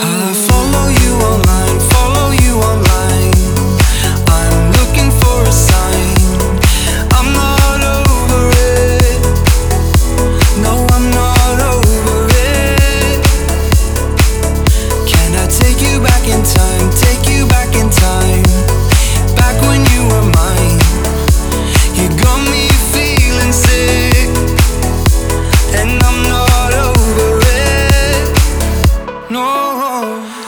I fall Oh.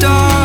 dark